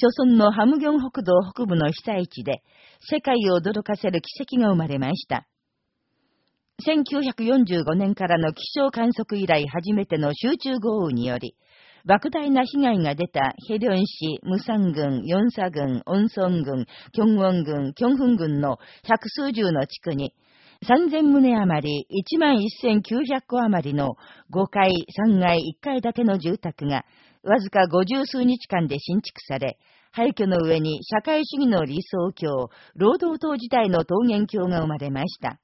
朝村のハムギョン北道北部の被災地で、世界を驚かせる奇跡が生まれました。1945年からの気象観測以来初めての集中豪雨により、莫大な被害が出たヘリョン市、ムサン郡、ヨンサ郡、オンソン郡、キョンウォン郡、キョンフン郡の百数十の地区に、3000棟余り、11900戸余りの5階、3階、1階建ての住宅が、わずか50数日間で新築され、廃墟の上に社会主義の理想郷、労働党時代の桃源郷が生まれました。